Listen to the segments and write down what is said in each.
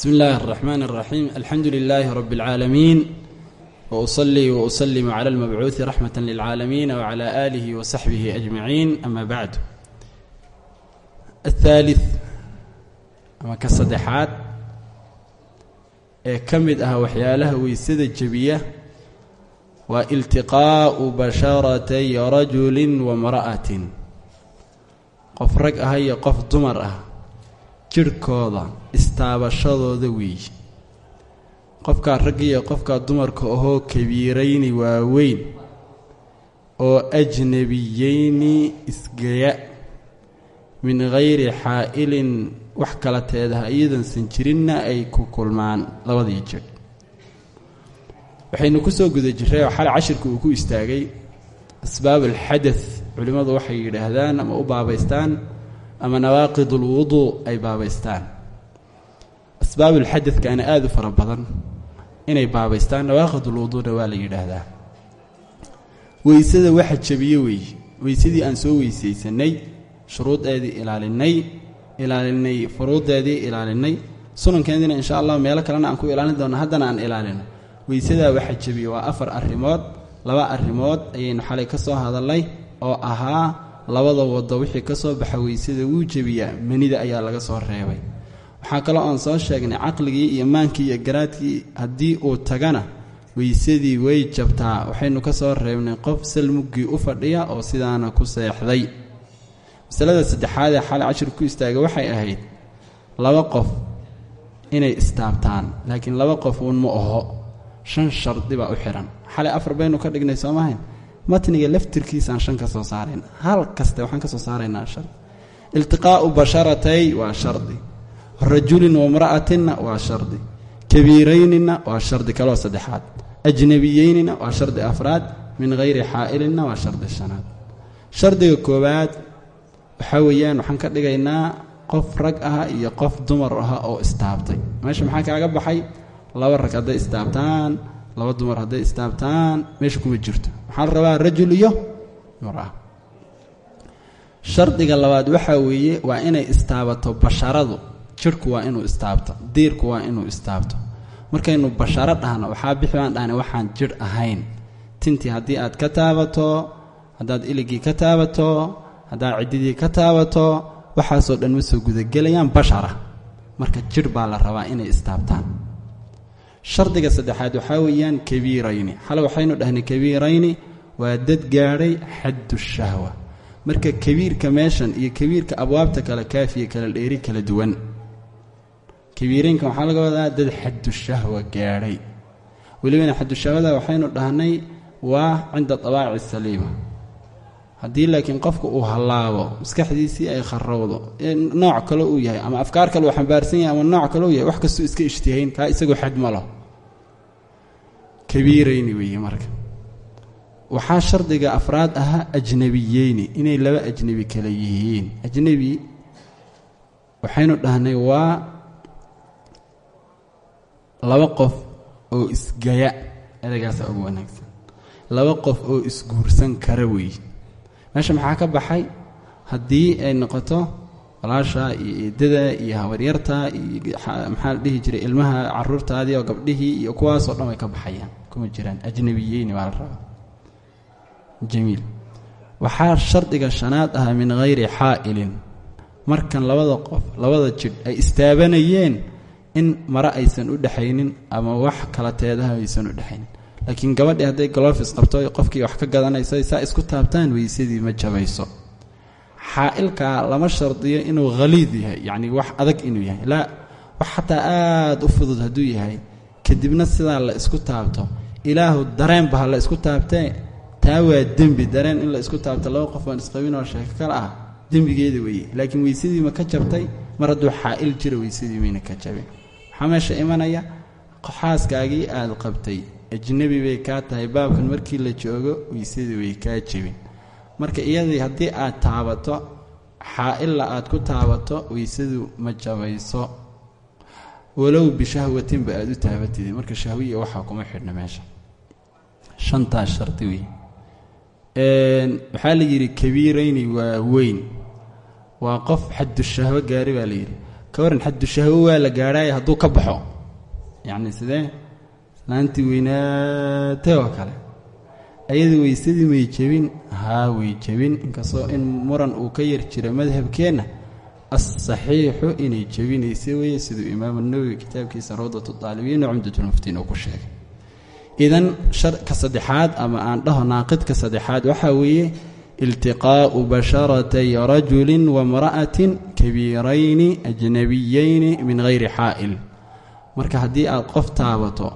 bismi illaahi الرحمن الرحيم alxamdu لله rabi اlcaalamiin wausalii wausalim على almabcuudi raxmata lilcaalamiin wcala aalihi wasaxbihi ajmaciin ama bacdu athaalid ama ka saddexaad ee ka mid ah waxyaalaha weysada jebiya waa iltiqaa'u basharatay rajulin wamra'atin qof rag ah iyo qof dumar ah jirhkooda istaabashadooda weeye qofkaa ragga iyo qofkaa dumarka ahoo kabiirayni waaweyn oo ajnabiyeyni isgaya min hayri xaa'ilin wax kala teedaha iyadansan jirinna ay ku kulmaan labadii jir. Waxaynu ku soo guda jirray oo xalay cashirka uu ku istaagay asbaab alxadath culimmadu waxay yidhaahdaan ama u baabaystaan ama nawaaqid ulwuduu ay baabaystaan. Asbaabulxadadkaana aada u fara badan inay baabaystaan nawaaqid ulwuduuna waa la yidhaahdaa. Weysada waxa jabiye weeye weysadii aan soo weysaysanay shuruudeedii ilaalinay ilaalinay furuudeedii ilaalinay sunankeediina insha allah meelo kalena aan ku ilaalin doona haddana aan ilaalino. Weysadaa waxa jabiye waa afar arrimood laba arrimood ayaynu xalay ka soo hadalnay oo ahaa labada wado wixii ka soo baxa weysada wuu jebiyaa manida ayaa laga soo reebay. Waxaa kaloo aan soo sheegnay caqligii iyo maankii iyo garaadkii haddii uu tagana weysadii way jabtaa. Waxaynu ka soo reebnay qof salmuggii u fadhiya oo sidaana ku seexday. Masalada saddexaad ee xalay cashir ku istaagay waxay ahayd laba qof inay istaabtaan laakiin laba qof uun ma aho shan shardi baa u xihan xalay afar baynu ka dhignay soomahayn matniga laftirkiisaan shan ka soo saarayna. Hal kaste waxaan ka soo saaraynaa shar. Iltiqaa'u basharatay waa shardi. Rajulin wamra'atinna waa shardi. Kabiiraynina waa shardi kaloo saddexaad. Ajnabiyeynina waa shardi afraad. Min hayri xaa'ilinna waa shardi shanaad. Shardiga koowaad waxaa weeyaan waxaan ka dhigaynaa qof rag ah iyo qof dumar ah oo istaabtay. Meesha maxaa kaaga baxay? Laba rag hadday istaabtaan laba dumar hadday istaabtaan meesha kuma jirto. Waxaa la rabaa rajul iyo mara shardiga labaad waxaa weeye waa inay istaabato basharadu. Jirhku waa inuu istaabto diirku waa inuu istaabto. Markaynu basharo dhahno waxaa bixi dhahna waxaan jidh ahayn. Tintii haddii aad ka taabato haddaad iligii ka taabato haddaad ciddidii ka taabato waxaasoo dhan ma soo gudagelayaan bashara. Marka jidh baa la rabaa inay istaabtaan shardiga saddexaad waxaa weeyaan kabiirayni. Xale waxaynu dhahnay kabiirayni waa dad gaadhay xaddu shahwa. Marka kabiirka meeshan iyo kabiirka abwaabta kale kaafiya kala dheeri kala duwan. Kabiiraynka waxaa laga wadaa dad xaddu shahwa gaadhay. Welibana xaddushahwada waxaynu dhahnay waa cinda dabaaci saliima haddii laakiin qofka uu hallaabo maskaxdiisii ay kharowdo nooc kale uu yahay ama afkaar kale uu xambaarsan yahay ama nooc kale uu yahay wax kastuu iska ishtihayn kaa isagoo xad ma laho kabiirayni weeye marka. Waxaa shardiga afraad ahaa ajnabiyeyni inay laba ajnebi kale yihiin. Ajnebi waxaynu dhahnay waa laba qof oo isgaya ereygaasa ugu wanaagsan. Laba qof oo isguursan kara weeye meesha maxaa ka baxay? Haddii ay noqoto walaasha iyo eedada iyo habaryarta iyo maxaa la dhihi jiray ilmaha caruurtaadii oo gabdhihii iyo kuwaasoo dhan way ka baxayaan. Kuma jiraan ajnabiyeyni baa la rabaa. Jamiil. Waxaa shardiga shanaad ahaa min hayri xaa'ilin. Markan labada qof labada jidh ay istaabanayeen in mare aysan u dhexaynin ama wax kala teedaha aysan u dhexaynin laakiin gabadhii hadday golofis qabto qofkii wax ka gadanayso saa isku taabtaan weysadii ma jabayso. Xaa'ilkaa lama shardiyo inuu haliid yahay yacni wax adag inuu yahay. Laa wax xataa aada u fudud hadduu yahay kadibna sidaa la isku taabto. Ilaahu dareenba ha la isku taabtee taa waa dembi dareen in la isku taabto. Laba qof aan isqabinoo sheeko kale ah dembigeeda weeye. Laakiin weysadii ma ka jabtay mar hadduu xaa'il jira weysadii mayna ka jabin. Waxaa meesha imanaya xaaskaagii aada qabtay ajnebi bay kaa tahay baabkan markii la joogo weysadii way kaa jebin. Marka iyadii haddii aad taabato xaa'illa aad ku taabato weysadu ma jabayso. Walow bishahwatinba aada u taabatid. Marka shahwiya waxaa kuma xidhna meesha. Shantaas shardi wey waxaa la yidhi kabiirayni waa weyn. Waa qof xaddu shahwo gaari baa la yidhi. Ka waran xaddushahawo waa la gaadhaaya hadduu ka baxo. Yacni sidee laantii weynaatay oo kale. Ayada weysadii may jebin haa way jebin inkastoo in muran uu ka yar jira madhabkeenna asaxiixu inay jebinaysa weeye siduu imaamu nawowi kitaabkiisa rawdatu daalibiin cumdatulmuftiin uu ku sheegay. Idan sharka saddexaad ama aan dhaho naaqidka saddexaad waxaa weeye iltiqaa'u basharatay rajulin wamra'atin kabiirayni ajnabiyayni min hayri xaa'il. Marka haddii aad qof taabato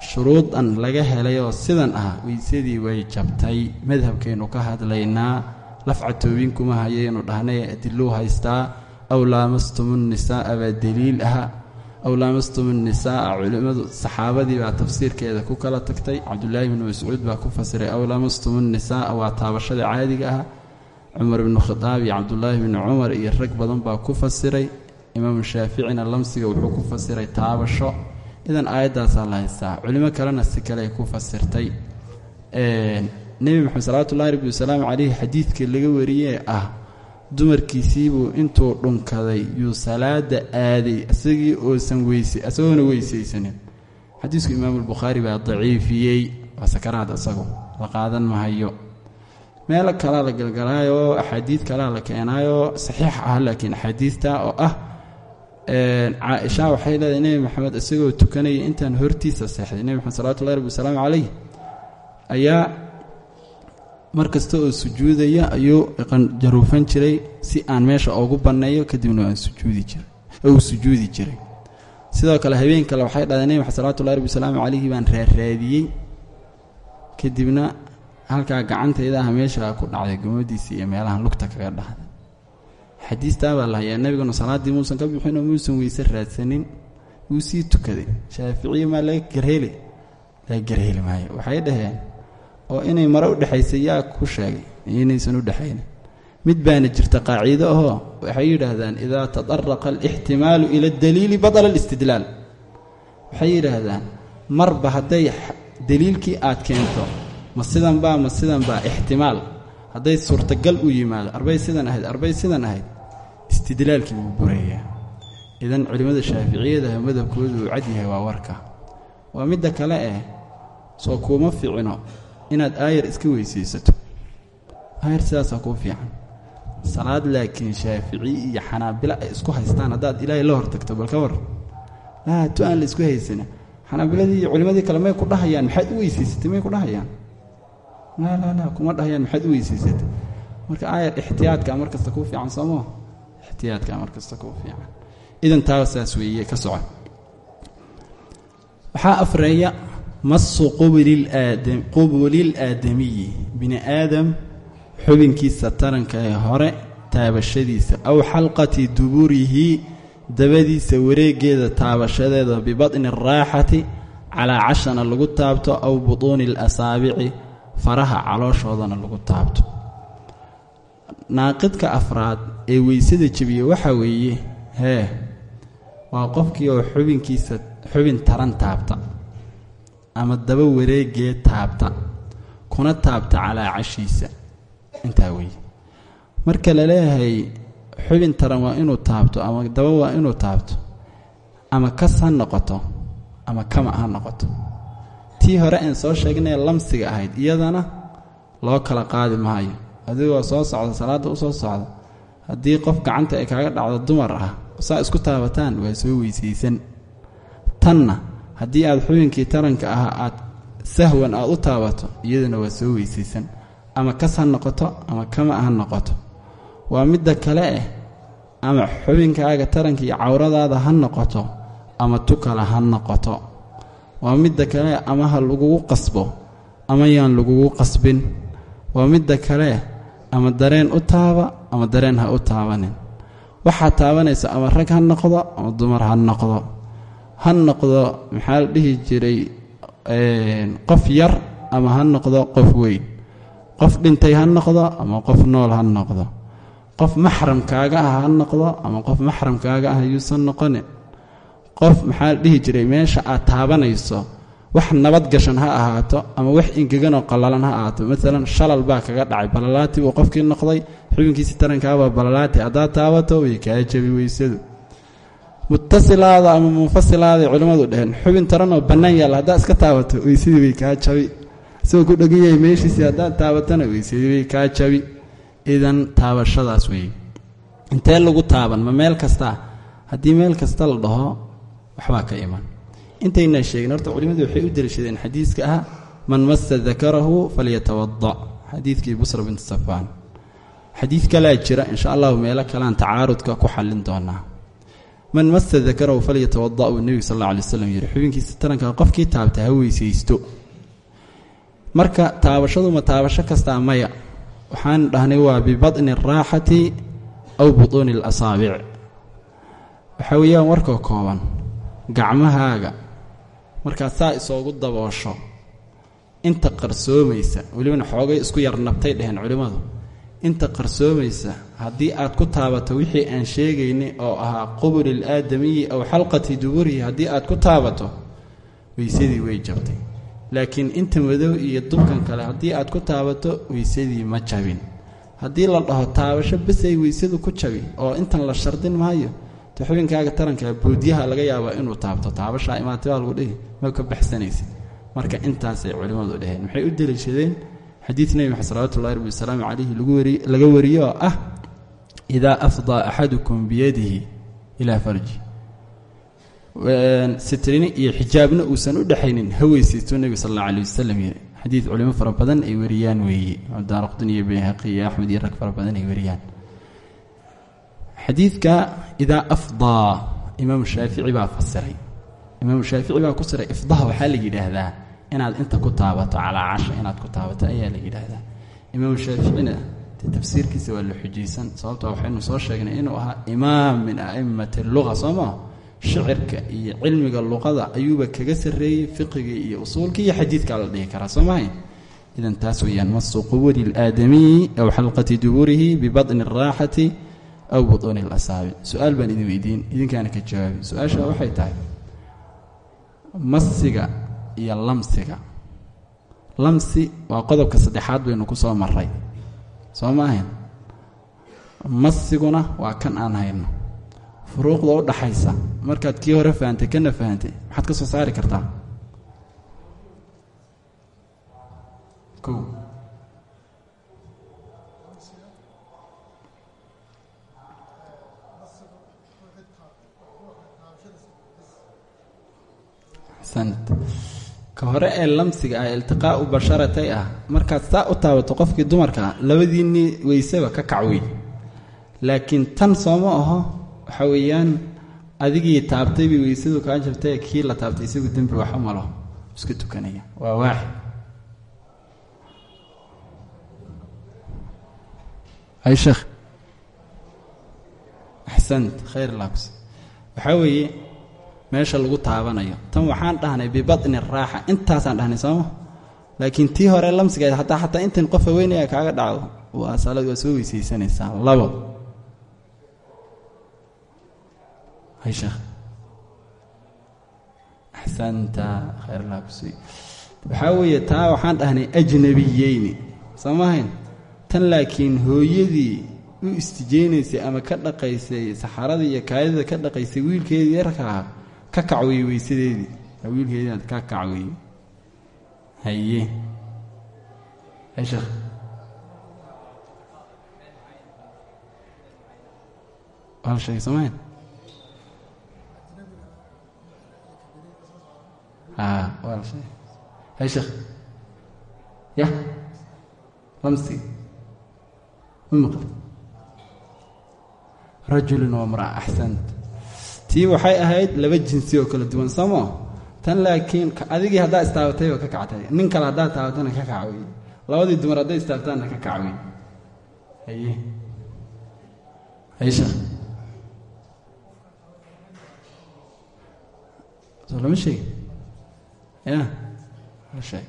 shuruudan laga helayoo sidan ah weysadii way jabtay. Madhabkaynu ka hadlaynaa lafca toobin kuma hayaynu dhahnay adiluu haystaa aw laamastum nnisaa'a baa deliil aha aw laamastum nnisaa'a saxaabadii baa tafsiirkeeda ku kala tagtay cabdulaahi bnu mascuud baa ku fasiray aw laamastum nnisaa'a waa taabashada caadiga ah cumar bnu khadaab iyo cabdulaahi bnu cumar iyo rag badan baa ku fasiray imaamu shaaficina lamsiga wuxuu ku fasiray taabasho idan aayaddaasaa la haystaa culimo kalena si kale ay ku fasirtay. Nebi maxamed salawatullahi rabbi wasalaamu caleyhi xadiidka laga wariyee ah dumarkiisiibuu intuu dhunkaday yuu salaada aaday isagii oosan weyse isagoona weysaysanin. Xadiisku imaamulbukhaari baa daciifiyey waa sakaraad isagu la qaadan mahayo. Meelo kalaa la galgalaayoo axaadiid kalaa la keenaayoo saxiix ah laakiin axaadiidta oo ah caaisha waxay leedahay nebi maxamed isagoo tukanaya intaan hortiisa seexday. Nebi maxamed salawatullahi rabbi wasalaamu caleyh ayaa mar kasta oo sujuudaya ayuu jaruufan jiray si aan meesha ugu banneeyo kadibna aan sujuudi jiray uu sujuudi jiray. Sidoo kale habeen kale waxay dhahday nebi maxamed salawatullahi rabbi wasalaamu caleyhi baan raaraadiyey kadibna halkaa gacantayda ah meesha ku dhacday gomadiisa iyo meelahan lugta kaga dhahday xadiistaa baa la hayaa nebiguna salaaddii muusan ka bixinoo muusan weyse raadsanin wuu sii tukaday. Shaaficiye maa laga garheli laga garheli maayo. Waxay dhaheen oo inay mare udhexaysa yaa ku sheegay inaysan udhexaynin mid baana jirta qaaciido ahoo waxay yidhaahdaan idaa tadaraqa alixtimaalu ila adaliili badala alistidlaal. Waxay yidhaahdaan marba hadday daliilkii aad keento ma sidan baa ma sidan baa ixtimaal hadday suurtagal u yimaado arbay sidan ahayd arbay sidan ahayd istidlaalkii wuu burayaa idan culimmada shaaficiyadaha madhabkoodu uu cad yahay waa warka. Waa midda kale eh soo kuuma ficino inaad aayar iska weysaysato. Aayar sidaasaa kuu fiican. Salaad laakiin shaafici iyo xanaabilo ay isku haystaan haddaad ilaahay la hortagto bal ka war. Laa tu aan la isku haysana xanaabiladii iyo culimmadii kale may ku dhahayaan maxaad u weysaysatay may ku dhahayaan kuma dhahayaan maxaad u weysaysatay marka aayar ixtiyaadkaa mar kasta kuu fiican soomoo ixtiyaadkaa mar kasta kuu fiican. Idan taa saas weeye ka soco waxaa afreeya masu qubulil aadamiyi. Bini aadam xubinkiisa taranka ee hore taabashadiisa. Aw xalqati duburihi dabadiisa wareegeeda taabashadeeda bibadni araaxati calaa cashana lagu taabto aw butuuni alasaabici faraha calooshoodana lagu taabto. Naaqidka afraad ee weysada jebiya waxaa weeye hee waa qofkii oo xubinkiisa xubin taran taabta ama daba wareegee taabta kuna taabta calaa cashiisa. Intaa weeye. Marka la leeyahay xubin taran waa inuu taabto ama daba waa inuu taabto ama kas ha noqoto ama kama ha noqoto tii hore aan soo sheegnay lamsiga ahayd iyadana loo kala qaadi maayo. Adigoo soo socda salaadda u soo socda. Haddii qof gacanta ay kaaga dhacdo dumar ah saa isku taabataan waa soo weysaysan. Tanna haddii aad xubinkii taranka ahaa aad sahwan aad u taabato iyadana waa soo weysaysan. Ama kas ha noqoto ama kama ha noqoto. Waa midda kale eh ama xubinkaaga taranka iyo cawradaada ha noqoto ama tu kale ha noqoto waa midda kale ama ha lagugu qasbo ama yaan lagugu qasbin. Waa midda kale ama dareen u taaba ama dareen ha u taabanin. Waxaad taabanaysa ama rag ha noqdo ama dumar ha noqdo. Ha noqdo maxaa la dhihi jiray qof yar ama ha noqdo qof weyn. Qof dhintay ha noqdo ama qof nool ha noqdo. Qof maxramkaaga ah ha noqdo ama qof maxramkaaga ah yuusan noqonin qof maxaa dhihi jiray meesha aad taabanayso wax nabad gashan ha ahaato ama wax ingeganoo qallalan ha ahaato. Maalan shalal baa kaga dhacay balalaati buu qofkii noqday xubinkiisi tarankaabaa balalaati haddaad taabato way kaa jabi weysadu. Mutasilaada ama munfasilaada culimmadu dheheen xubin taranoo bannaan yaalla haddaad iska taabato weysadii way kaa jabi. Isagoo ku dhegan yahay meeshiisii haddaad taabatana weysadii way kaa jabi. Idan taabashadaas weeye intee lagu taaban? Ma meel kastaa haddii meel kasta la dhaho waxbaa ka iman. Intaynaa sheegin horta culimmadu waxay u daliishadeen xadiiska ah man masa dakarahu falyatawada xadiidkii busra bintu safaan xadiid kalaa jira insha allahu meelo kalean tacaarudka ku xallin doonaa. Man masa dakarahu falyatawada uu nebigu sal alla alay waslam yihi xubinkiisa taranka qofkii taabta ha marka taabashadu ma taabasho kastaa maya. Waxaan dhahnay waa bibadni araaxati aw butuuni alasaabic waxaa weeyaan warkoo kooban gacmahaaga. Markaad saa isoogu daboosho inta qarsoomaysa welibana xoogay isku yarnabtay dheheen culimmadu inta qarsoomaysa haddii aad ku taabato wixii aan sheegaynay oo ahaa qubuli ilaadamiyi aw xalqati duburihi haddii aad ku taabato weysadii way jabtay. Laakiin inta madow iyo dubkan kale haddii aad ku taabato weysadii ma jabin. Haddii la dhaho taabasho besay weysadu ku jabi oo intan la shardin maayo te xubinkaaga taranka boodyaha laga yaabaa inuu taabto taabashaa imaatay baa lagu dhihi ma ka baxsanaysid. Marka intaasay culimmadu dhaheen. Waxay u deliishadeen xadiid nebi maxamed salawatullahi rabbi wasalaamu calayhi laga wariye oo ah idaa afdaa axadukum biyadihi ilaa farji. Sitrini iyo xijaabna uusan u dhexaynin haweysaystuu nebiga sal alla alay wasalam yiri xadiid culimo fara badan ay wariyaan weeye daaraqdun iyo bayhaqi iyo axmed iyo rag fara badan ay wariyaan xadiidka idaa afdaa imaamu shaafici baa fasiray. Imaamu shaafici baa ku siray ifdaha waxaa la yidhaahdaa inaad inta ku taabato calaa casha inaad ku taabato ayaa la yidhaahdaa. Imaamu shaaficina tafsiirkiisa waa la xujaysan sababto waxaynu soo sheegnay inuu ahaa imaam min a'immati luqa soo maa shicirka iyo cilmiga luqada ayuuba kaga sarreeyey fiqigii iyo usuulkii iyo xadiidkaa la dhihi karaa soo mahay? Idan taas weeyaan masu quburi ilaadamiyi aw xalqati duburihi bibatni araaxati aw butuuni alasaabic su'aal baan idin weydiin idinkaana ka jawaabi. Su'aasha waxay tahay masiga iyo lamsiga. Lamsi waa qodobka saddexaad baynu ku soo maray soo ma ahayn? Masiguna waa kan aan hayno. Furuuqda u dhaxaysa. Markaad kii hore fahantay kana fahantay maxaad ka soo saari kartaa ka hore ee lamsiga ah iltiqaau basharatay ah markaad saa u taabato qofkii dumarka ah labadiinnii weysaba ka kacwey laakiin tan sooma aho waxa weeyaan adigii taabtay bay weysadu kaa jabtay kii la taabtay isagu dembi wax u malo iska tukanaya. Waa waaxid ay sheekh. Axsant khayr laabs waxaa weeye meesha lagu taabanayo. Tan waxaan dhahnay bibatni raaxa. Intaasaan dhahnay sooma laakiin tii hore lamsigeed hataa xataa intan qof haweynaya kaaga dhacdo waa salad waa soo weysaysanaysaa labo. Hay sheekh. Axsanta khayr laabsi. Waxaa weeye taa waxaan dhahnay ajnabiyeyni. Soo mahayn tan laakiin hooyadii u istijeynaysay ama ka dhaqaysay saxaradii iyo kaadida ka dhaqaysay wiilkeedii yarkaa ka kacweye weysadeedii wiilkeedii aad ka kacweye haye. Hay sheekh. Wal sheegay soomayn a wal sheegay hay sheekh. Ya. Lamsi ma maqli rajulun wa mraa axsant tii waxay ahayd laba jinsi oo kala duwan somo tan laakiin adigii haddaa istaabatay ka kactay nin kale haddaa taabatana ka kacwey labadii dumar hadday istaabtaanna ka kacwey haye. Sheekh soo lama sheegi. Ya la sheeg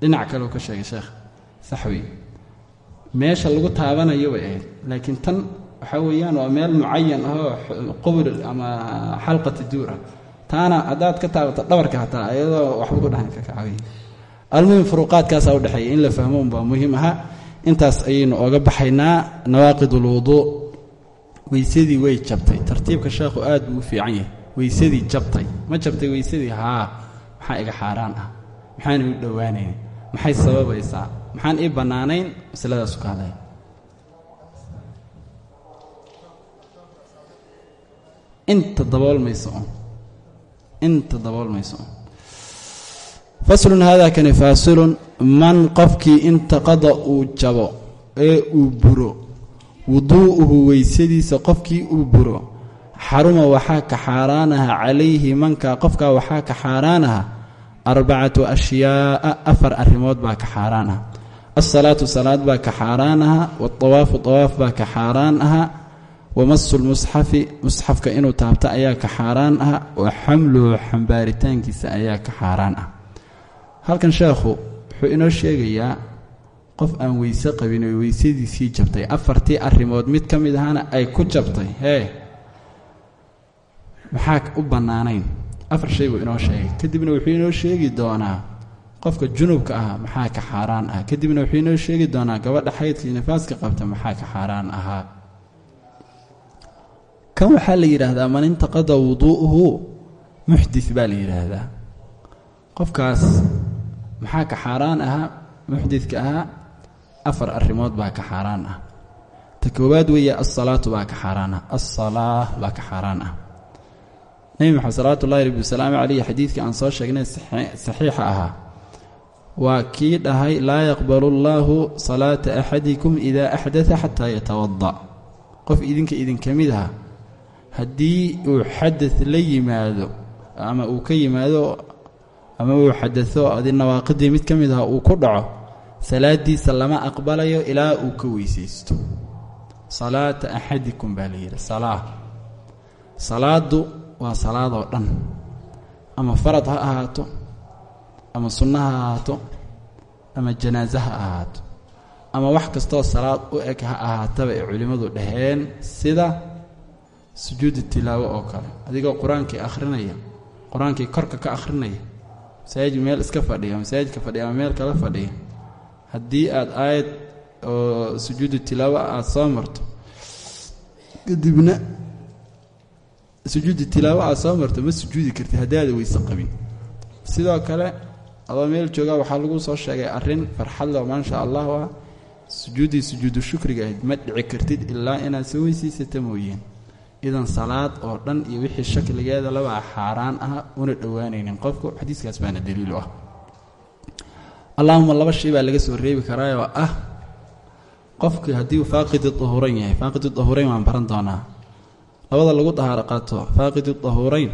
dhinac kaleu ka sheegay sheekh saxwi. Meesha lagu taabanayo bay ahayd laakiin tan waxaa weeyaan waa meel mucayan ahoo qubr ama xalqati duur ah. Taana haddaad ka taabato dhabarka hataa iyadoo waxba ku dhahan ka kacay. Almuhim furuuqaadkaasaa udhexeeya in la fahmo unbaa muhiim ahaa intaas ayaynu oga baxaynaa nawaaqid ulwuduu weysadii way jabtay tartiibka sheekhu aad buu u fiican yahay. Weysadii jabtay ma jabtay weysadii haa maxaa iga xaaraan ah maxaana u dhowaanayn maxay sababaysaa? Maxaan ii bannaanayn? Masaladaasu ka hadlaya inta daboolmayso un inta daboolmayso un faslun haadaa kani faasilun man qofkii intaqada uu jabo ee uu buro wuduu'uhu weysadiisa qofkii uu buro xaruma waxaa ka xaaraanaha calayhi manka qofkaa waxaa ka xaaraanaha arbacatu ashyaa'a afar arrimood baa ka xaaraan ah alsalaatu salaad baa ka xaaraan aha waawaafu tawaaf baa ka xaaraan aha wamasu lmusxafi musxafka inuu taabto ayaa ka xaaraan ah wa xamluhu xambaaritaankiisa ayaa ka xaaraan ah halkan sheekhu wuxuu inoo sheegayaa qof aan weyse qabin oo weysadiisii jabtay afartii arrimood mid ka mid ahana ay ku jabtay hee maxaa u bannaanayn afar shay buu inoo sheegay. Kadibna wuxuu inoo sheegi doonaa qofka junubka ah maxaa ka xaaraan ah kadibna wuxuu inoo sheegi doonaa gabadha xaydkii nifaaska qabta maxaa ka xaaraan ahaa. Kan waxaa la yidhaahdaa man intaqada wuduu'uhu muxdis baa la yidhaahdaa. Qofkaas maxaa ka xaaraan ahaa? Muxdidka ahaa. Afar arrimood baa ka xaaraan ah ta koowaad weeye alsalaatu baa ka xaaraan ah alsalaa baa ka xaaraan ah nebi maxamed salawaatu ullahi rabbi wasalaamu caleyhi xadiidkii aan soo sheegnay saxiixa ahaa. Waa kii dhahay laa yaqbalu allaahu salaata axadikum idaa axdata xataa yatawada qof idinka idinka mid aha haddii uu xadad la yimaado ama uu ka yimaado ama uu xadado adi nawaaqidii mid ka mid aha uu ku dhaco salaadiisa lama aqbalayo ilaa uu ka weysaysto. Salaata axadikum baa la yidhi waa salaadoo dhan. Ama farad ha ahaato ama sunno ha ahaato ama janaaso ha ahaato. Ama wax kastoo salaad u eg ha ahaataba ay culimmadu dhaheen sida sujuudu tilaawo oo kale. Adigoo qur'aankii akhrinaya qur'aankii korka ka akhrinaya masaajid meel iska fadhiya masaajidka fadhiya ama meel kala fadhiya haddii aad aayad oo sujuudu tilaawo aada soo marto kadibna sujuudu tilaawo aad soo marto ma sujuudi kartid haddaada weyse qabin. Sidoo kale adoo meel joogaa waxaa lagu soo sheegay arrin farxadlo maasha allahu ah sujuuddii sujuudu shukriga ahayd ma dhici kartid ilaa inaad soo weysiisata mooyeen. Idan salaad oo dhan iyo wixii shakligeeda labaa xaaraan ah una dhowaanaynin. Qofku xadiiskaas baana daliilu ah. Allahuma laba shay baa laga soo reebi karaayoo ah. Qofkii haddii uu faaqidi dahuurayn yahay faaqidi dahuurayn waan baran doonaa labada lagu dahaaro qaato faaqidi dahuurayn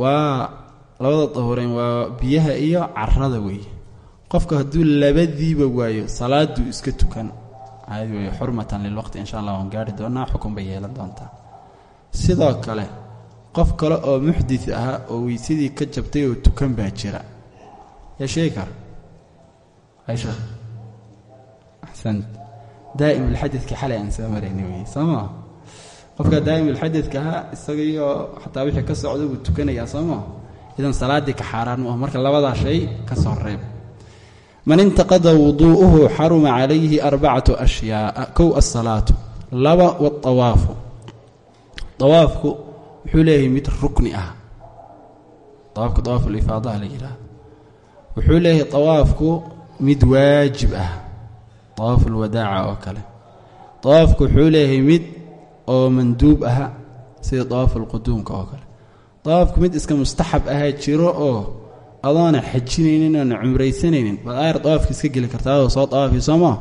waa labada dahuurayn waa biyaha iyo carada weeye qofka hadduu labadiiba waayo salaaduu iska tukan. Caadi wey xurmatan lilwaqti insha allah waan gaari doonaa xukun bay yeelan doontaa. Sidoo kale qof kale oo muxdis ahaa oo weysadii ka jabtay oo tukan baa jira. Yaa sheegi kara aisha? Axsant. Daa'imulxadidka xalay aan soo marayna wey soo qofka daa'imulxadidka ahaa isagaiyo xataa wixii ka socda buu tukanayaa soo maa idan salaaddii ka xaaraan mu marka labadaa shay ka soo reeb. Man intaqada wuduu'uhu xaruma calayhi arbacatu ashyaa'a kow asalaatu laba waawaafu awaafku wuxuu leeyahay mid rukni ah. Awaafka awaafulifaadaha la yidhaahdo wuxuu leeyahay awaafku mid waajib ah. Awaafulwadaaca oo kale. Awaafku wuxuu leeyahay mid oo manduub aha sida awaafulquduumka oo kale. Awaafku mid iska mustaxab ahaa jiro oo adoona xajinaynin oona cumraysanaynin baad aayar dawaafka iska geli kartaa oo soo dawaafi soomaa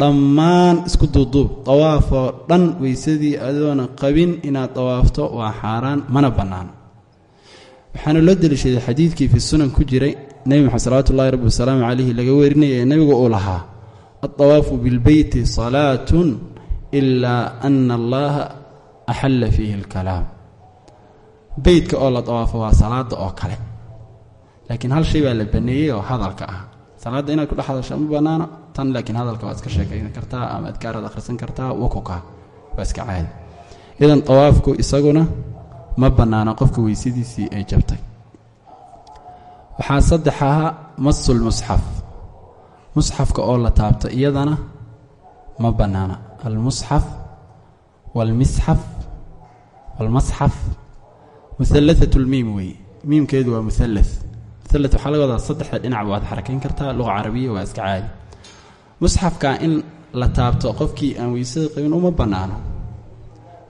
dhammaan isku duuduub. Dawaafoo dhan weysadii adoona qabin inaad dawaafto waa xaaraan mana bannaano waxaana loo deliishaday xadiidkii fi sunan ku jiray nebi maxamed salawatu ullahi rabbi wasalaamu calayhi laga werinaya ee nebigu uu lahaa aldawaafu bilbeyti salaatun ilaa ana allaha axalla fiihi alkalaam beytka oo la dawaafo waa salaada oo kale laakiin hal shay baa la baneeyey oo hadalka ah salaadda inaad ku dhex hadasha ma bannaano tan laakiin hadalka waad iska sheekayn kartaa ama adkaaraad akhrisan kartaa wakuka waa iska caadi idan dawaafku isaguna ma bannaano qofka weysadiisii ay jabtay waxaa saddex ahaa masulmusxaf musxafka oo la taabto iyadana ma bannaana almusxaf waalmisxaf waalmasxaf muhallaat lmiim weeye miimkeedu waa muhalla muhalla waxaa laga wadaa saddexda dhinacba waad xarakayn kartaa luqa carabiya waa iska caadi musxafka in la taabto qofkii aan weysada qabin uma bannaano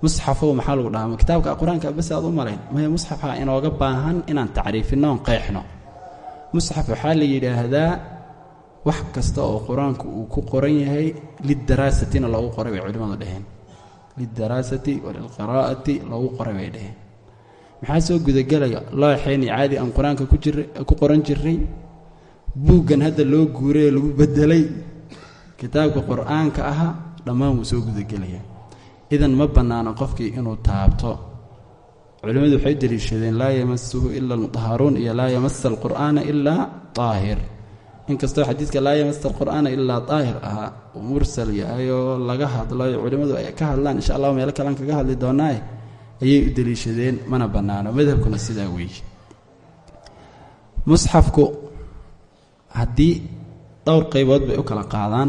musxafow maxaa lagu dhaha kitaabka qur'aanka bas aad u malayn maya musxafka inooga baahan inaan tacriifinno qeexno musxaf waxaa la yidhaahdaa wax kasta oo qur'aanku uu ku qoran yahay lidaraasatina loogu qoray bay culimmadu dhaheen. Lidaraasati walilqiraa'ati loogu qoray bay dhaheen. Maxaa soo gudagelaya looxeeni caadi aan qur'aanka ku jira ku qoran jiray buuggan hadda loo guuray ee lagu bedelay kitaabka qur'aanka ahaa dhammaan wuu soo gudagelayaa idan ma bannaano qofkii inuu taabto. Culimmadu waxay deliishadeen laa yamasuhu ila almutaharuun iyo laa yamasa alqur'aana ilaa daahir inkastoo xadiidka laa yamasa alqur'aana ilaa daahir ahaa uu mursal yahay oo laga hadlayo culimmadu ay ka hadlaan insha allahu meelo kalean kaga hadli doonaaye ayay u deliishadeen mana bannaano. Madhabkuna sidaa weeye. Musxafku haddii dhowr qaybood bay u kala qaadaan.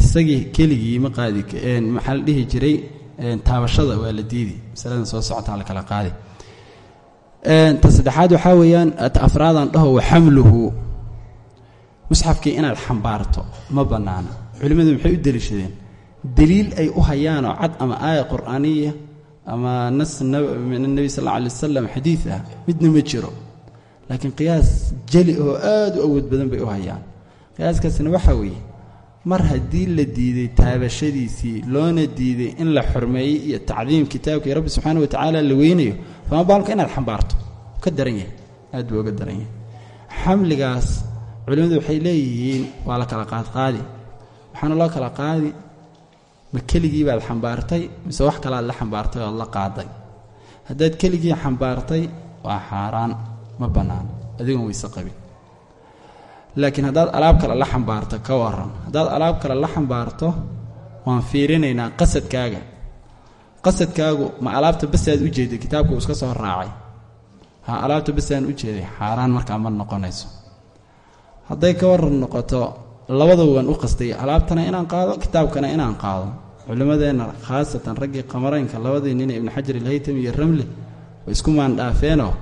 Isagii keligii ma qaadi maxaa la dhihi jiray? Taabashada waa la diidi. Masaladan soo socotaa la kala qaadi. Ta saddexaad waxaa weeyaan afraadan dhaho wa xamluhu musxafkii inaad xambaarto ma bannaana culimmadu maxay u deliishadeen? Deliil ay u hayaanoo cad ama aaya qur'aaniya ama nas nebi sal alla alay wasalam xadiid ah midna ma jiro. Laakiin qiyaas jeli oo aad u awood badan bay u hayaan. Qiyaaskaasina waxaa weeye mar haddii la diiday taabashadiisii loona diiday in la xurmeeyey iyo tacdiim kitaabkii rabbi subxaana wa tacaala la weynayo fama baalka inaad xambaarto. Ka daran yahay. Aad buu uga daran yahay. Xamligaas culimmadu waxay leeyihiin waa la kala qaadqaadi waxaana loo kala qaadi ma keligii baad xambaartay mise wax kalaad la xambaartay ood la qaaday. Haddaad keligii xambaartay waa xaaraan ma bannaan adigoon weyse qabin. Laakiin haddaad alaab kale la xambaarto ka waran haddaad alaab kale la xambaarto waan fiirinaynaa qasadkaaga. Qasadkaagu ma alaabta basaad u jeeday kitaabka uu iska soo raacay. Ha alaabta basaan u jeeday xaaraan markaa ma noqonayso hadday ka waran noqoto labadaba waan u qastay alaabtana inaan qaado kitaabkana inaan qaado. Culimmadeenna khaasatan raggii qamaraynka labadii nine ibnu xajar ilhaytami iyo ramli way isku maandhaafeenoo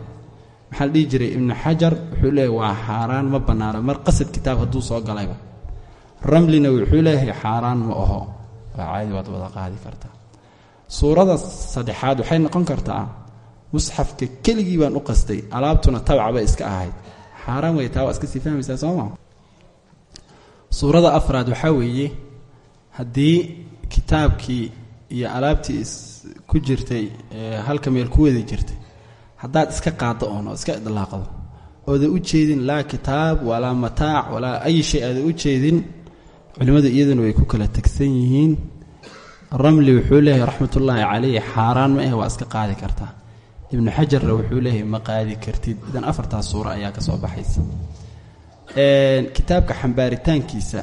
maxaa la dhihi jiray? Ibnu xajar wuxuu leeyahy waa xaaraan ma bannaano mar qasad kitaab hadduu soo galayba ramlina wuxuu leeyahay xaaraan ma aho waa caadi waad wada qaadi kartaa. Suurada saddexaad waxay noqon kartaa musxafka keligii baan u qastay alaabtuna tabacbay iska ahayd xaaraan wey taa waa iska sii fahmaysaa sooma suurada afraad waxaa weeye haddii kitaabkii iyo alaabtii ku jirtay halka meel ku wadi jirtay haddaad iska qaaddo oon oo iska idlaaqdo ooda u jeedin laa kitaab walaa mataac walaa ay shay aada u jeedin culimmadu iyaduna way ku kala tegsan yihiin. Ramli wuxuu leeyahay raxmatullaahi caleyh xaaraan ma ah waa iska qaadi kartaa ibnu xajarna wuxuu leeyahay ma qaadi kartid. Idan afartaas suuro ayaa ka soo baxaysa. Kitaabka xambaaritaankiisa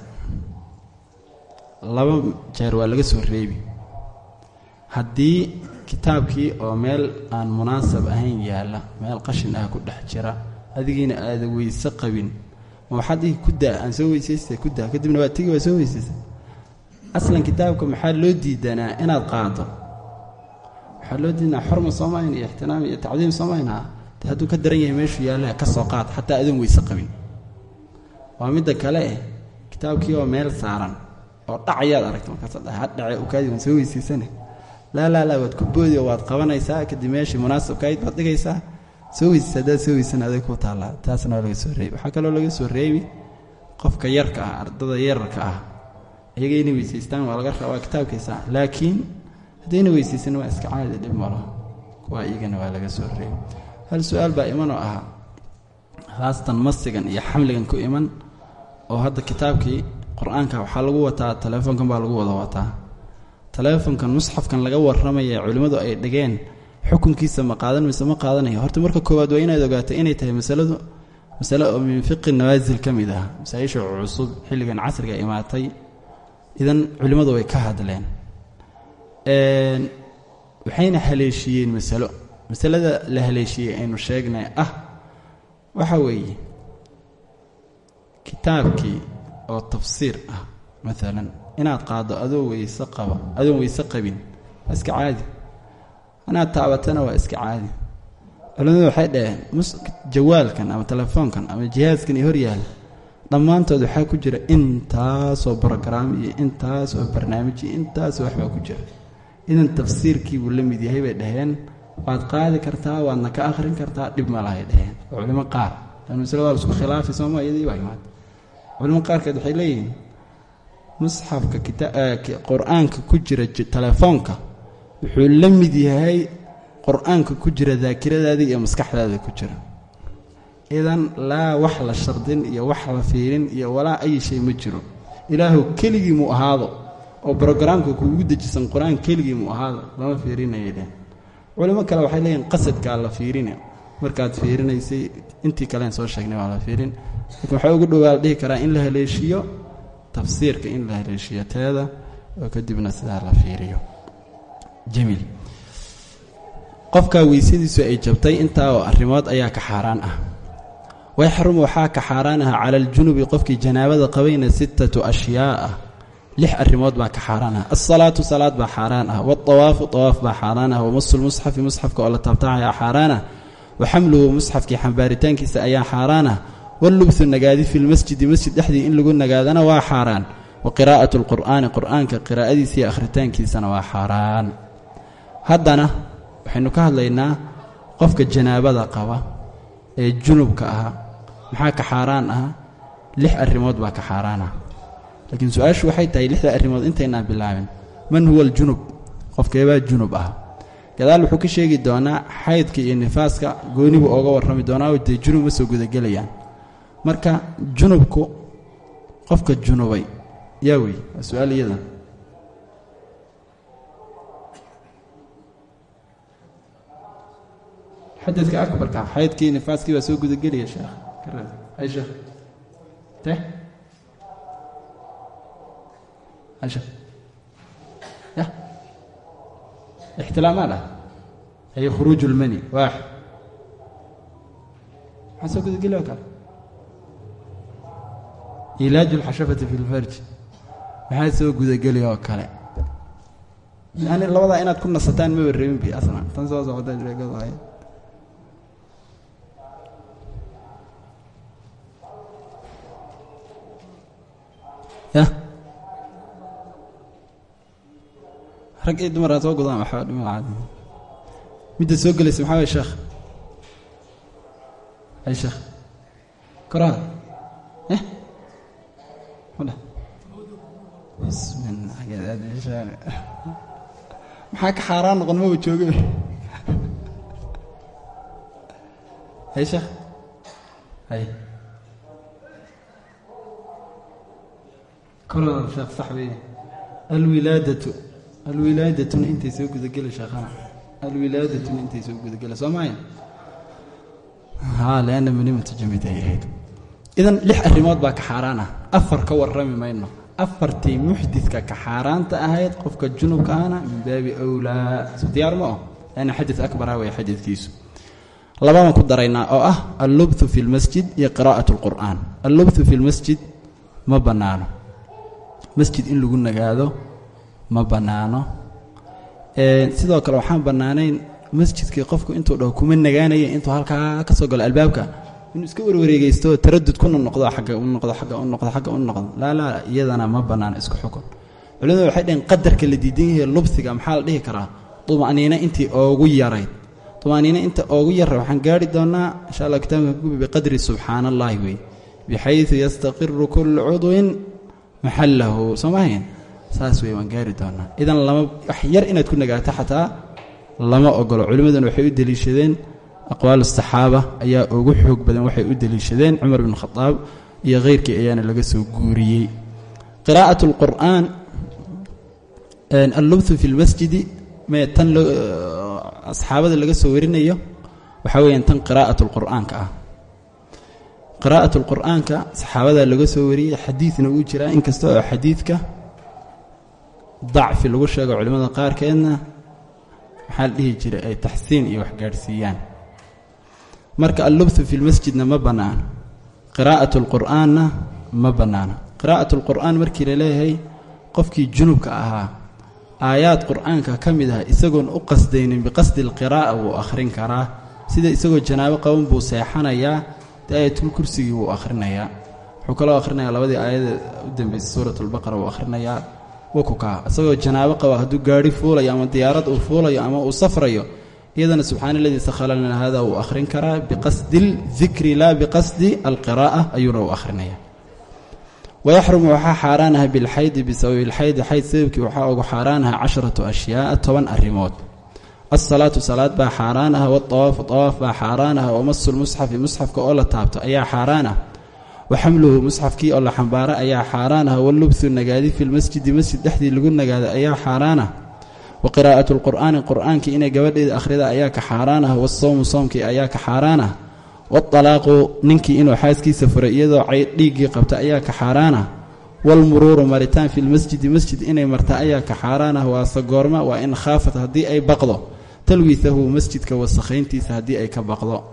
laba jeer waa laga soo reebi. Haddii kitaabkii oo meel aan munaasab ahayn yaalla meel qashin ah ku dhex jira adigiina aada weyse qabin ma waxaad ihi ku daa aan soo weysaystay ku daa kadibna waa tigi waa soo weysaystay. Aslan kitaabka maxaa loo diidanaa inaad qaado waxaa loo diidanaa xorma soomayn iyo ixtiraam iyo tacdiim soomayn ha. De hadduu ka daran yahay meeshuu yaalla ka soo qaad xataa adoon weyse qabin waa midda kale eh kitaabkii oo meel saaran oo dhacayaad aragta markaas ha dhace ukaadi waan soo weysaysane laa laa laa waad ku boodi oo waad qabanaysaa kadib meeshii munaasabkayd baad dhigaysaa. Soo weysaysa haddaad soo weysan aday ku taallaa taasna waa laga soo reebi waxaa kaloo laga soo reebi qofka yarka ah ardada yararka ah. Iyaga inay weysaystaan waa laga rabaa kitaabkiisa. Laakiin haddayna weysaysan waa iska caadi dhib malo kuwa iyagana waa laga soo reebi hal su'aal baa imanoo ahaa. Haastan masigan iyo xamligan ku iman oo hadda kitaabkii qur'aanka waxaa lagu wataa teleefoonkan baa lagu wada wataa. Teleefonkan musxafkan laga warramaya culimmadu ay dhigeen xukunkiisa ma qaadan mise ma qaadanayo horta marka koowaad waa inaad ogaato inay tahay masaladu masale oo min fiqi nawaasil ka mid ah. Masaa-isha cusub xilligan casriga imaatay idan culimmadu way ka hadleen waxayna haleeshiyeen masalo. Masalada la haleeshiyey aynu sheegnay ah waxa weeye kitaabkii oo tafsiir ah maalan inaad qaaddo adoo weyse qaba adoon weyse qabin waa iska caadi. Inaad taabatana waa iska caadi. Culimadu waxay dhaheen jawaalkan ama telefoonkan ama jihaaskan iyo horyaala dhammaantood waxaa ku jira intaasoo brograam iyo intaasoo barnaamij iyo intaasoo waxbaa ku jira idan tafsiirkiibuu la mid yahay bay dhaheen. Waad qaadi kartaa waadna ka akhrin kartaa dhib ma lahay dhaheen. Oo culimo qaar masle waa isku khilaafi sooma iyadii waa imaad. Culimo qaarkeed waxay leeyihiin musxafka qur'aanka ku jira telefoonka wuxuu la mid yahay qur'aanka ku jira daakiradaada iyo maskaxdaada ku jira. Idan laa wax la shardin iyo wax la fiirin iyo walaa ay shay ma jiro. Ilaahu keligii mu ahaado oo brogaraamka kuugu dejisan qur'aan keligii mu ahaado lama fiirinaya dheh culimo kale waxay leeyihiin qasadkaa la fiirina markaad fiirinaysay intii kalen soo sheegnay waa la fiirin. Laakiin waxaa ugu dhowaa dhihi karaa in la haleeshiyo tafsiirka in la haleeshiyo teeda oo kadibna sidaa la fiiriyo. Jamiil. Qofkaa weysadiisu ay jabtay intaa oo arrimood ayaa ka xaaraan ah. Wayxrumu waxaa ka xaaraan ah cala qofkii janaabada qabayna sittatu ashyaa ah lix arrimood baa ka xaaraan ah. Alsalaatu salaad baa xaaraan ah. Waawaafu awaaf baa xaaraan ah. Wamasulmusxafi musxafka oo la taabtacayaa xaaraan ah. Wa musxafkii xambaaritaankiisa ayaa xaaraan ah. Wallubsu nagaadi fi lmasjidi masjid dhexdii in lagu nagaadana waa xaaraan. Wa qiraa'atu lqur'aani qur'aanka qiraa'adiisa iyo akhritaankiisana waa xaaraan. Haddana waxaynu ka hadlaynaa qofka janaabada qaba ee junubka ah maxaa ka xaaraan ah? Lix arrimood baa ka xaaraan ah laakiin su'aashu waxay tahay lixda arrimood intaynaan bilaabin. Man huwa aljunub? Qofkeebaa junub ah? Gadaal wuxuu ka sheegi doonaa xaydka iyo nifaaska goonibu ooga warrami doonaa oo dee junub ma soo gudagelayaan marka junubku qofka junubay yaa wey waa su'aal iyada xadadka akbarka xaydkii nifaaskii baa soo gudagelaya sheekh. Ay sheekh te ay sheekh ya ixtilaamaa ah. Ay khuruuj lmani waaxid maxaa soo gudageli oo kale? Ilaaj اlxashafati في اlfarji maxaa soo gudageli oo kale? Yani labadaa inaad ku nasataan ma rabin bi aslan. Tan soo socota sheegaday ya. Rag iyo dumar soo gudaan waxba dhima caadi midda soo gelaysa maxaa way sheekh ay sheekh koraha eh? Mudha maxaa ka xaaraan noqon? Maba jooga hay sheekh hay korada sheekh sax wey alwilaadatu alwilaadatuna intay soo gudagela sheekhana alwilaadatuna intay soo gudagela soo maaya haa leanna minimatu jamid idan lix arrimood baa ka xaaraan ah. Afar ka warrami mayno. Afartii muxdidka ka xaaraanta ahayd qofka junubka ahna min baabi awlaa. So diyaar ma oh leanna xadid akbar ah way xadidkiisu. Labaan ku daraynaa oo ah allubthu fi lmasjid iyo qiraa'at alqur'aan allubthu fi lmasjid ma bannaano. Masjid in lagu nagaado ma bannaano. Sidoo kale waxaan bannaanayn masjidkii qofku intuu dhaho kuma nagaanaya intuu halkaa ka soo galo albaabka inuu iska warwareegaysto taradud kuna noqdo agga u noqdo agga u noqdo agga u noqdo. Laa laa iyadana ma bannaano isku xukun. Culimadu waxay dhaheen qadarka la diidan yahay lubsiga maxaa la dhihi karaa? Dumaniino intii oogu yarayd. Dumaniino inta oogu yara waxaan gaari doonaa insha allah kitaabka gubi biqadri subxaana allahi wey bixayu yastaqiru kullu cudwin maxallahu soo mahayn saas wey waan gaari doonaa. Idan lama wax yar inaad ku nagaato xataa lama ogolo culimmaduna waxay u deliishadeen aqwaal asaxaaba ayaa ugu xoog badan waxay u deliishadeen cumar bin khadaab iyo kheyrkii ayaana laga soo guuriyey. Qiraa'at alqur'aan allubthu fi lmasjidi mee tan asxaabada laga soo warinayo? Waxaa weyaan tan qiraa'at lqur'aanka ah. Qiraa'at lqur'aanka saxaabadaa laga soo wariyey xadiidna uu jiraa. Inkasta oo xadiidka dacfi lagu sheego culimmada qaarkeedna maxaa la dhihi jiray? Ay taxsiin iyo wax gaadhsiiyaan. Marka allubthu fi lmasjidna ma bannaano. Qiraa'at lqur'aanna ma bannaano. Qiraa'at lqur'aan markii la leeyahay qofkii junubka ahaa aayaad qur'aanka ka mid ah isagoon u qasdaynin biqasdi alqiraa'a wuu akhrin karaa. Sida isagoo janaabo qaban buu seexanayaa dee aayatul kursigii wuu akhrinayaa wuxuu kaloo akhrinayaa labadii aayadee u dambeysay suurat albaqara wuu akhrinayaa wakukaa isagoo janaabo qaba hadduu gaari fuulayo ama diyaarad uu fuulayo ama uu safrayo iyadana subxaana aladii sakhalana hada wuu akhrin karaa biqasdi aldikri laa biqasdi alqiraa'a ayuuna u akhrinayaa wayaxrumu waxaa xaaraanaha bilxaydi bisababi lxaydi xayd sababkii waxaa ugu xaaraanaha casharatu ashyaaa toban arrimood. Alsalaatu salaad baa xaaraanaha waawaafu awaaf baa xaaraanaha wamasu lmusxafi musxafka oo la taabto ayaa xaaraanah wa xamluhu musxafkii oo la xambaara ayaa xaaraanaha walubthu nagaadi fi lmasjidi masjid dhexdii lagu nagaado ayaa xaaraanah wa qiraa'atu lqur'aani qur'aankii inay gabadheeda akhrida ayaa ka xaaraanah wasawmu soomkii ayaa ka xaaraanah waalaaqu ninkii inuu xaaskiisa furay iyadoo dhiiggii qabta ayaa ka xaaraanah walmuruuru maritaan fi lmasjidi masjid inay marta ayaa ka xaaraanah waase goorma waa in khaafat haddii ay baqdo talwiisahu masjidka wasakhayntiisa haddii ay ka baqdo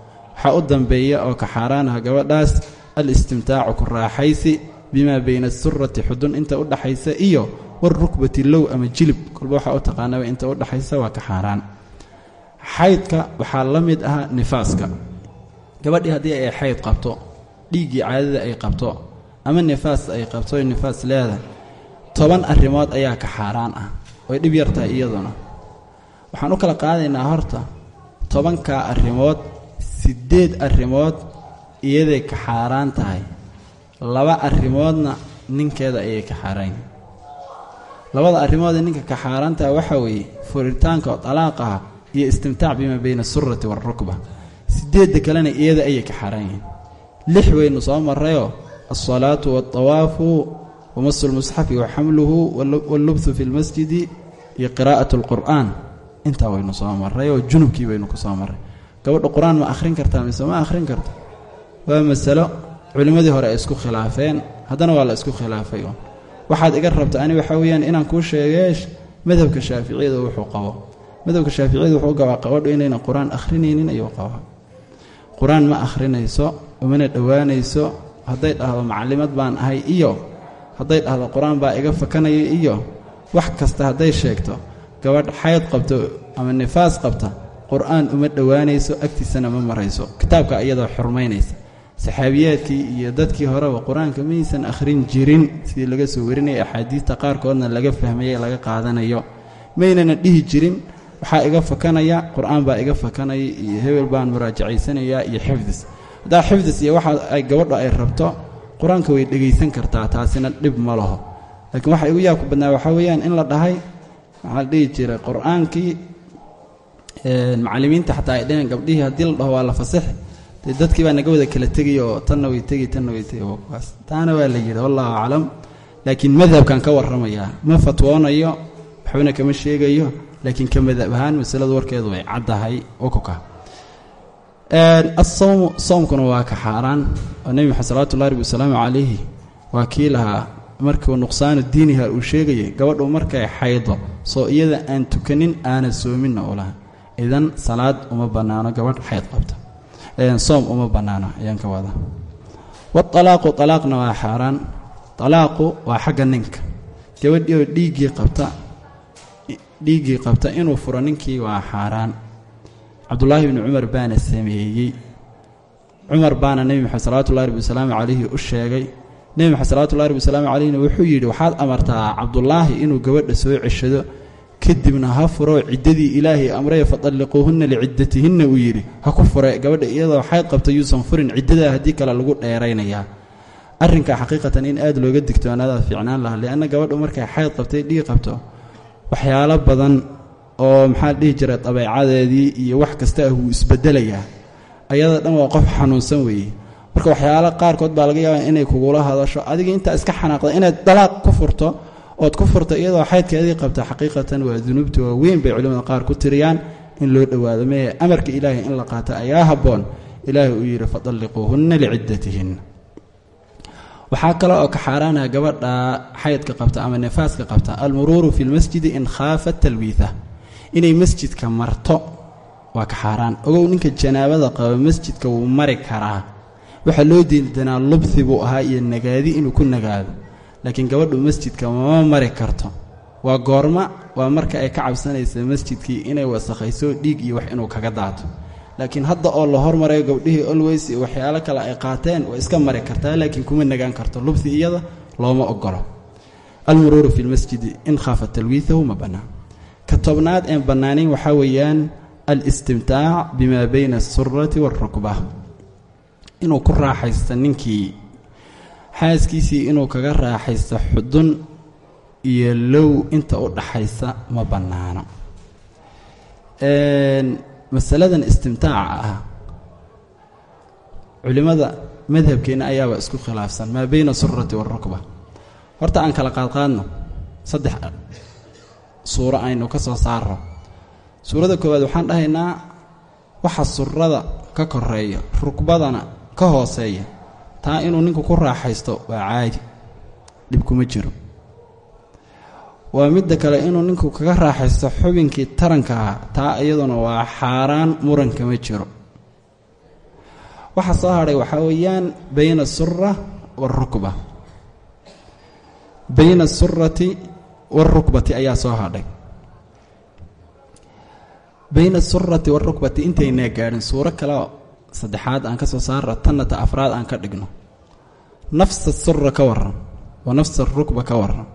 al-istimtaacu ku raaxaysi bimaa bayna asurati xudun inta u dhaxaysa iyo warukbati low ama jilib kolba waxaa u taqaanaba inta u dhaxaysa waa ka xaaraan. Xaydka waxaa la mid ah nifaaska. Gabadhii haddii ay xayd qabto dhiiggii caadada ay qabto ama nifaas ay qabto nifaas leedahay toban arrimood ayaa ka xaaraan ah oy dhib yar tahay iyaduna. Waxaan u kala qaadaynaa horta tobankaa arrimood siddeed arrimood iyaday ka xaaraan tahay. Laba arrimoodna ninkeeda ayay ka xaaraan labada arrimoodee ninka ka xaaraan tahay waxaa weeye furitaanka oo dalaaqaha iyo istimtaac bimaa bayna asurati waalrukba sideedda kalena iyada ayay ka xaaraan yihiin lix weynu soo marrayoo alsalaatu waaltawaafu wamasu lmusxafi wa xamluhu fi lmasjidi iyo qiraa'at alqur'aan intaa waynu soo marray oo junubkii baynu ku soo marray. Gabadha qur'aan ma akhrin kartaa mise ma akhrin karto waa masalo culimmadii hore ay isku khilaafeen haddana waa la isku khilaafay un waxaad iga rabta ani waxaa weeyaan inaan kuu sheegeesh madhabka shaaficiyada wuxuu qabo. Madhabka shaaficiyada wuxuu qabaa gabadhu inaynan qur'aan akhrinaynin ayuu qabaa qur'aan ma akhrinayso umana dhowaanayso hadday dhahdo macallimad baan ahay iyo hadday dhahdo qur'aan baa iga fakanaya iyo wax kasta hadday sheegto gabadh xayd qabto ama nifaas qabta qur'aan uma dhowaanayso agtiisana ma marayso. Kitaabka iyadoo xurmaynaysa saxaabiyaadkii iyo dadkii horeba qur'aanka maysan akhrin jirin sidii laga soo warinaya axaadiista qaarkoodna laga fahmaya laga qaadanayo. Maynana dhihi jirin waxaa iga fakanaya qur'aan baa iga fakanaya iyo hebel baan muraajacaysanayaa iyo xifdis. Haddaa xifdis iyo waxa ay gabadho ay rabto qur'aanka way dhegaysan kartaa taasina dhib ma laho. Laakiin waxa igu yaabku badnaa waxaa weeyaan in la dhahay waxaa dhihi jiray qur'aankii macallimiinta xataa ay dheheen gabdhihii haddii la dhaho waa la fasax dee dadkii baa naga wada kala tegay oo tanna way tegi tanna way tegi kaas taana waa la yidhi wallahu aclam. Laakiin madhabkan ka warramayaa. Ma fatwoonayo waxbana kama sheegayo laakiin ka madhab ahaan masaladu warkeedu way caddahay okuka asawmu soomkuna waa ka xaaraan. Oo nebi maxamed salawatullahi rabbi wasalaamu calayhi. Waa kii lahaa markuu nuqsaanu diiniha uu sheegayay gabadhu markay xaydo soo iyada aan tukanin aana soominna u laha idan salaad uma bannaano gabadh xayd qabta soom uma bannaano ayaan ka wada. Waalaaqu alaaqna waa xaaraan. Alaaqu waa xagga ninka. Gabadhii oo dhiiggii qabta dhiiggii qabta inuu furo ninkii waa xaaraan. Cabdullaahi bni cumar baana sameeyey. Cumar baana nebi maxamed salawatullahi rabbi wasalaamu calayhi u sheegay. Nebi maxamed salawatullahi rabbi wasalaamu calayhina wuxuu yidhi waxaad amartaa cabdullaahi inuu gabadha soo ceshado kadibna ha furo ciddadii ilaahay amraya fadalliquuhunna liciddatihinna uu yidhi ha ku fure gabadha iyadoo xayd qabta yuusan furin ciddadaa haddii kale lagu dheeraynayaa arrinka xaqiiqatan in aad looga digtoonaada fiicnaan laha lianna gabadhu markay xayd qabtay dhiig qabto. Waxyaalo badan oo maxaa dhihi jiray dabeecadeedii iyo wax kasta ah wuu isbedelayaa ayada dhan waa qof xanuunsan weeye marka waxyaalo qaarkood baa laga yaabaa inay kugula hadasho adiga intaa iska xanaaqda inaad dalaaq ku furto ood ku furta iyadoo xaydkeedii qabta xaqiiqatan waa dunuubta waaweyn bay culimada qaar ku tiriyaan in loo dhowaado. Mehe amarka ilaahay in la qaato ayaa habboon. Ilaahay uu yidhi fadalliquuhunna liciddatihinna waxaa kale oo ka xaaraanaya gabadha xaydka qabta ama nifaaska qabta. Almuruuru fi lmasjidi in khaafa talwiitha. Inay masjidka marto. Waa ka xaaraan. Ogow ninka janaabada qaba masjidka wuu mari karaa. Waxaa loo diidanaa lubthi buu ahaa iyo nagaadi inuu ku nagaado laakiin gabadhu masjidka mama mari karto. Waa goorma waa marka ay ka cabsanaysa masjidkii inay wasakhayso dhiig iyo wax inuu kaga daato. Laakiin hadda oo la hormarayo gabdhihii always iyo waxyaalo kale ay qaateen waa iska mari kartaa laakiin kuma nagaan karto lubthi iyada looma ogolo almuruuru fi lmasjidi in khaafa talwiihahu ma bannaan. Ka tobnaad een bannaanayn waxaa weeyaan alistimtaac bimaa bayna asurati waalrukba inuu ku raaxaysto ninkii xaaskiisii inuu kaga raaxaysto xudun iyo low inta u dhaxaysa ma bannaano. Masaladan istimtaaca ah culimmada madhabkeenna ayaaba isku khilaafsan maa bayna surati waalrukba horta aan kala qaadqaadno saddex suuro aynu ka soo saarno. Suurada koowaad waxaan dhahaynaa waxa surada ka koreeya rukbadana ka hooseeya taa inuu ninku ku raaxaysto waa caadi. Dhib kuma jiro. Waa midda kale inuu ninku kaga raaxaysto xubinkii taranka ahaa taa iyaduna waa xaaraan muran kama jiro. Waxa soo hadhay waxaa weeyaan bayna asura waalrukba bayna asurati waalrukbati ayaa soo hadhay. Bayna asurati waalrukbati intaynaa gaadhin suuro kale saddexaad aan ka soo saara tannata afraad aan ka dhigno. Nafsa sura ka waran wa nafsa rukba ka waran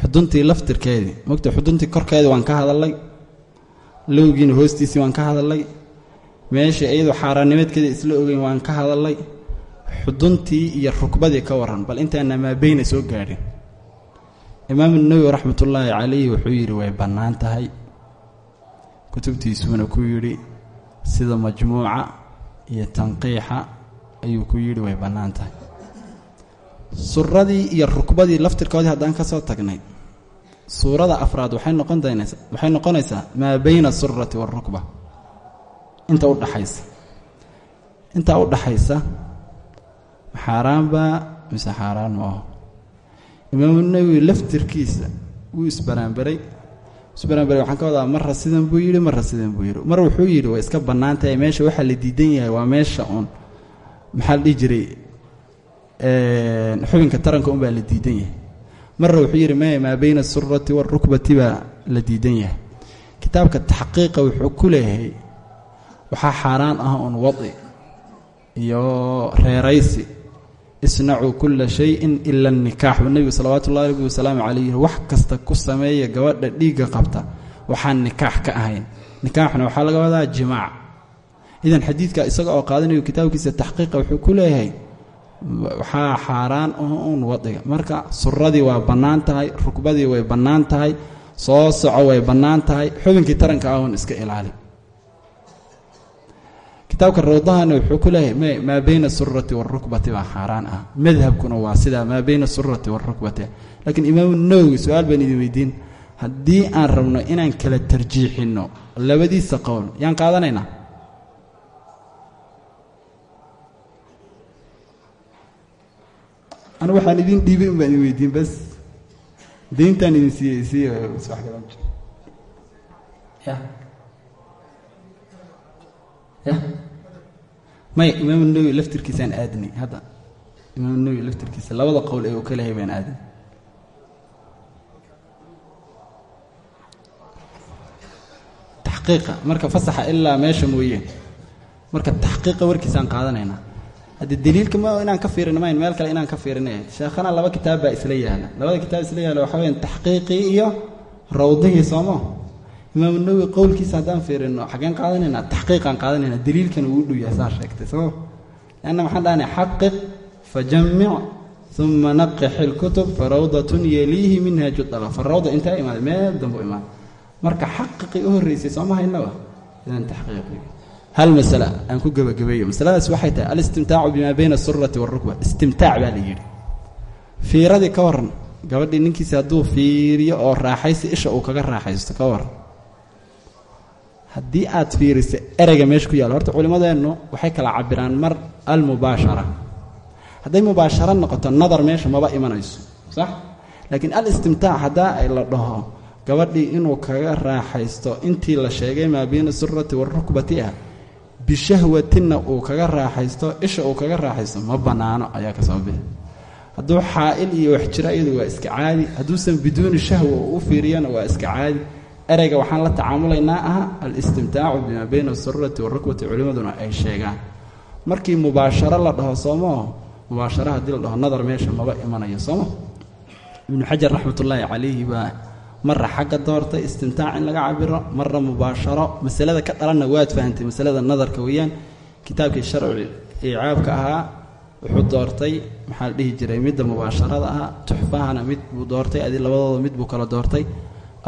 xuduntii laftirkeedii mogta xuduntii korkeedii waan ka hadalay lowgiina hoostiisii waan ka hadalay meeshii iyadoo xaaraannimadkeeda isla ogeyn waan ka hadalay xuduntii iyo rukbadii ka waran bal intaana maa beyna soo gaadhin. Imaamu nawowi raxmatullaahi calayhi wuxuu yidhi way bannaan tahay. Kutubtiisuuna ku yidhi sida majmuuca iyo tanqiixa ayuu ku yidhi way bannaan tahay suradii iyo rukbadii laftirkoodii haddaan ka soo tagnay suurada afraad waxay noqon daynaysa waxay noqonaysaa maa bayna asurati waalrukba inta u dhaxaysa. Intaa u dhaxaysa xaaraanbaa mise xaaraan maaho imaamu nawowi laftirkiisa wuu isbaraanbaray isbaraanbaray waxaan ka wadaa marra sidan buu yidhi marra sidan buu yidhi. Mar wuxuu yidhi waa iska bannaan tahay meesha waxaa la diidan yahay waa meesha uun. Maxaa la dhihi jiray? Xubinka taranka unbaa la diidan yahay. Marra wuxuu yidhi maya maa bayna asurati waalrukbati baa la diidan yahay. Kitaabka taxqiiqa wuxuu ku leeyahay waxaa xaaraan ah uun wadi iyo reeraysi isnacuu kulla shayin ila anikaax buu nebigu salawaatu ullahi rabbi wasalaamu calayh yihi wax kasta ku sameeya gabadha dhiigga qabta waxaan nikaax ka ahayn. Nikaaxna waxaa laga wadaa jimaac. Idan xadiidka isaga oo qaadanayo kitaabkiisa taxqiiqa wuxuu ku leeyahay waxaa xaaraan uun wadiga. Marka suradii waa bannaan tahay rukbadii way bannaan tahay soo soco way bannaan tahay xubinkii taranka ahun iska ilaali kitaabka rawdahana wuxuu ku leeyahay maa bayna asurati waalrukbati baa xaaraan ah. Madhabkuna waa sidaa maa bayna asurati waalrukbati laakiin imaamu nawowi su'aal baan idin weydiin haddii aan rabno inaan kala tarjiixinno labadiisa qowl yaan qaadanaynaa anu waxaan idin dhiibay un baan idin weydiin bas dayntaan idin siiyey siiy ya ya maya imaamu nawowi laftirkiisaan aadinay hadda imaamu nawowi laftirkiisa labada qowl ee uu ka lehay baan aadin. Taxqiiqa marka fasaxa ilaa meesha mooyeen. Marka taxqiiqa warkiisaan qaadanaynaa haddii daliilka ma inaan ka fiirin mayn meel kale inaan ka fiirinay sheekhana laba kitaab baa isla yaalla labada kitaab isla yaalla waxaa weyaan taxqiiqii iyo rawdihii soomo imaamu nawowi qowlkiisa haddaan fiirino xaggeen qaadanaynaa taxqiiqaan qaadanaynaa daliilkan uu dhow yahay saa sheegtay soo leanna waxaan dhahanay xaqiq fajamic uma naqix ilkutub farawdatun yeliihi minhaaju dalab farawda intaa imaaday meel dambu imaaday marka xaqiqii u horreysay sooma haynaba idan taxqiiqii. Hal masala aan ku gebagabeeyo. Masaladaas waxay tahay alistimtaacu bimaa bayna asurati waalrukba istimtaac baa la yidhi. Fiiradii ka waran gabadhii ninkiisi hadduu fiiriyo oo raaxaysi isha uu kaga raaxaysto ka waran haddii aad fiiriso ereyga meesha ku yaalla horta culimmadeennu waxay kala cabiraan mar almubaashara. Hadday mubaasharo noqoto nadar meesha maba imanayso sax? Laakiin alistimtaac haddaa ay la dhaho gabadhii inuu kaga raaxaysto intii la sheegay maa bayna surati warukbati ah bishahwatinna uu kaga raaxaysto isha uu kaga raaxaysto ma bannaano ayaa ka soo bixi hadduu xaa'il iyo wax jiro iyadu waa iska caadi. Hadduusan biduuni shahwa uu u fiiriyana waa iska caadi ereyga waxaan la tacaamulaynaa aha al-istimtaacu bimaa bayna asurati warukbati culimmaduna ay sheegaan. Markii mubaasharo la dhaho soomoo mubaasharo haddii la dhaho nadar meesha maba imanayo sooma ibnu xajar raxmatullaahi calayhi baa marra xagga doortay istimtaac in laga cabiro marra mubaasharo masalada ka dhalanna waad fahantay masalada nadarka weeyaan. Kitaabkii sharci icaabka ahaa wuxuu doortay maxaa la dhihi jiray midda mubaasharada ahaa tuxfahana mid buu doortay adi labadooda mid buu kala doortay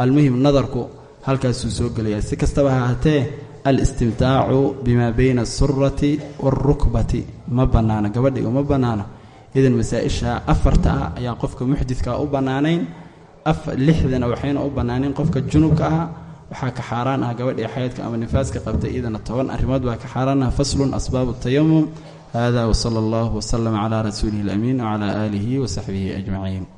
almuhim nadarku halkaasuu soo gelayaa. Si kastaba ha ahaatee al-istimtaacu bimaa bayna asurati waalrukbati ma bannaano gabadhiga ma bannaano idan masaa-isha afarta ah ayaa qofka muxdidkaa u bannaanayn lixdana waxayna u bannaanayn qofka junubka ah. Waxaa ka xaaraan ah gabadhii xaydka ama nifaaska qabtay iyadana toban arrimood baa ka xaaraan ah. Faslun asbaabu tayamum hada wsala allahu wslama calaa rasuulihi alamiin wcala aalihi wasaxbihi ajmaciin